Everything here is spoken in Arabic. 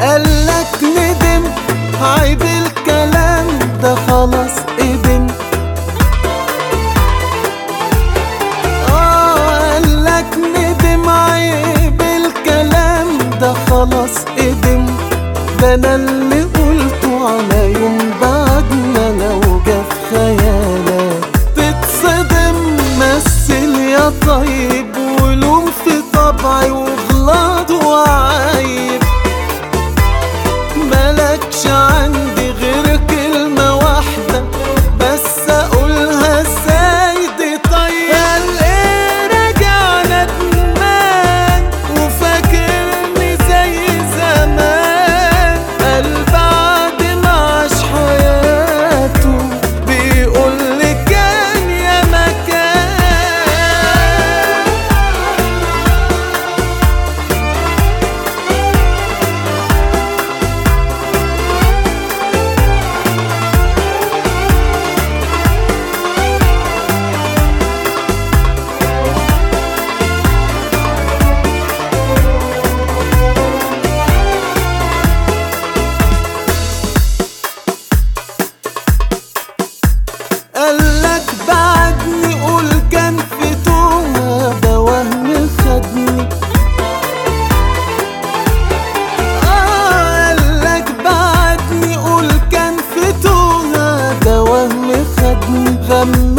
قالك ندم عيب الكلام ده خلاص قدم آه قالك ندم عيب الكلام ده خلاص قدم ده أنا اللي قلته على يوم بعد ما لو جه في um